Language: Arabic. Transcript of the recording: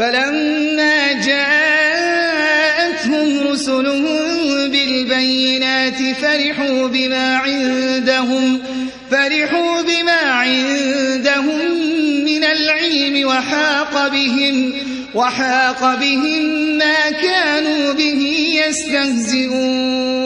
فلما جاءتهم رسلهم بالبينات فرحوا بما عندهم فرحوا بما عندهم من العلم وحاق بهم وحاق بهم ما كانوا به يستهزئون.